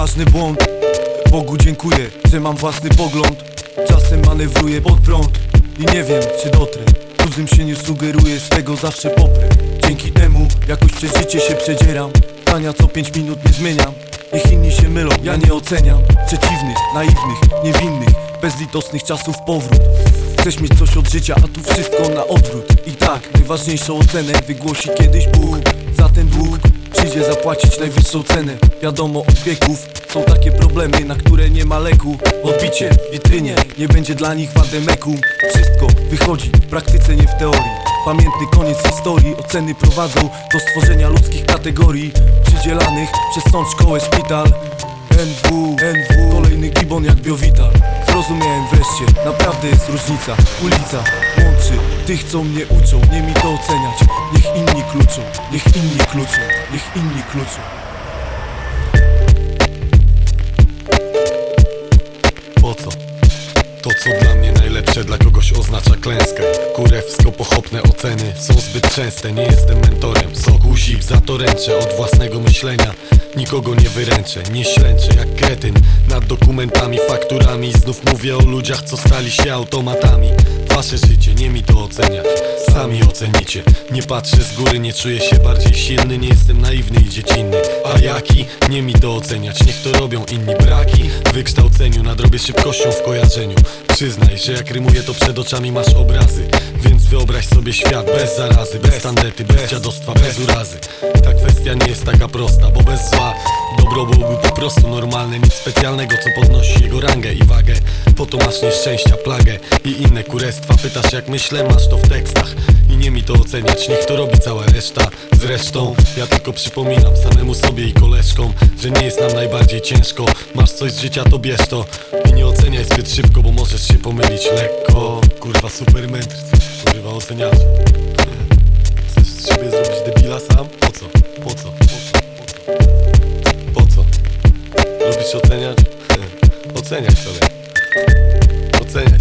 poważny błąd. Bogu dziękuję, że mam własny pogląd. Czasem manewruję pod prąd I nie wiem, czy dotrę. Cudzym się nie sugeruję, z tego zawsze poprę. Dzięki temu jakoś przez życie się przedzieram. Zdania co pięć minut nie zmieniam. Niech inni się mylą, ja nie oceniam. Przeciwnych, naiwnych, niewinnych Bezlitosnych czasów powrót. Chcesz mieć coś od życia, a tu wszystko na odwrót. I tak, najważniejszą ocenę wygłosi kiedyś Bóg. Za ten dług przyjdzie zapłacić najwyższą cenę. Wiadomo od wieków są takie problemy, na które nie ma leku. Odbicie w witrynie, nie będzie dla nich wademeku Wszystko wychodzi w praktyce, nie w teorii. Pamiętny koniec historii, oceny prowadzą do stworzenia ludzkich kategorii Przydzielanych przez sąd, szkołę, szpital NW, NW, kolejny gibon jak biowital Zrozumiałem wreszcie, naprawdę jest różnica Ulica łączy tych co mnie uczą. Nie mi to oceniać, niech inni kluczą Niech inni kluczą, niech inni kluczą. Po co? To co dla mnie najlepsze dla kogoś oznacza klęskę. Kurewsko pochopne oceny są zbyt częste. Nie jestem mentorem, soku zip za to ręczę Od własnego myślenia nikogo nie wyręczę Nie ślęczę jak kretyn. Nad dokumentami, fakturami Znów mówię o ludziach co stali się automatami Wasze życie, nie mi to oceniać. Sami ocenicie. Nie patrzę z góry, nie czuję się bardziej silny Nie jestem naiwny i dziecinny. A jaki? Nie mi to oceniać. Niech to robią inni. Braki W wykształceniu nadrobię szybkością w kojarzeniu. Przyznaj, że jak rymuję to przed oczami masz obrazy. Więc wyobraź sobie świat bez zarazy Bez tandety, bez dziadostwa, bez urazy. Ta kwestia nie jest taka prosta, bo bez zła Dobro byłoby po prostu normalne Nic specjalnego, co podnosi jego rangę i wagę. Po to masz nieszczęścia, plagę i inne kurestwa. Pytasz jak myślę, masz to w tekstach. I nie mi to oceniać, niech to robi cała reszta. Zresztą, ja tylko przypominam samemu sobie i koleżkom Że nie jest nam najbardziej ciężko. Masz coś z życia, to bierz to. I nie oceniaj zbyt szybko, bo możesz się pomylić. Lekko Kurwa super mędrcy, kurwa oceniacze. Chcesz z siebie zrobić debila sam? Oceniać? Oceniaj sobie. Oceniaj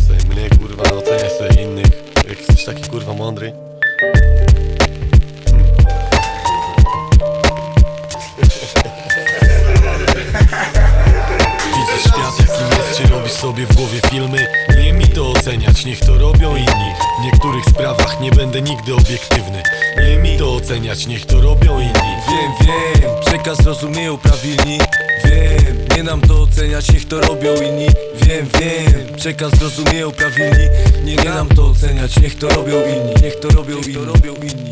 sobie w głowie filmy. Nie mi to oceniać, niech to robią inni. W niektórych sprawach nie będę nigdy obiektywny. Nie mi to oceniać, niech to robią inni. Wiem, wiem, przekaz rozumieją prawilni. Wiem, nie nam to oceniać, niech to robią inni. Wiem, wiem, przekaz rozumieją prawilni. Nie, nie nam to oceniać, niech to robią inni. Niech to robią inni, to robią inni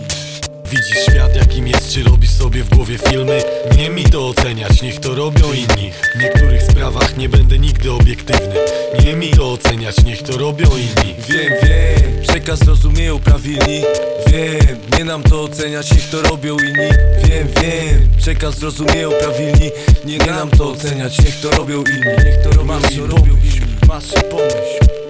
Widzisz świat jakim jest, czy robisz sobie w głowie filmy? Nie mi to oceniać, niech to robią inni. W niektórych sprawach nie będę nigdy obiektywny. Nie mi to oceniać, niech to robią inni. Wiem, wiem, przekaz rozumieją prawilni. Wiem, nie nam to oceniać, niech to robią inni. Wiem, wiem, przekaz rozumieją prawilni. Nie, nie nam to oceniać, niech to robią inni. Niech to robią inni, masz pomyśl